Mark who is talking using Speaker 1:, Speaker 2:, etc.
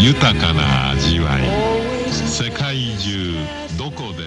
Speaker 1: 豊かな味わい。世界中どこで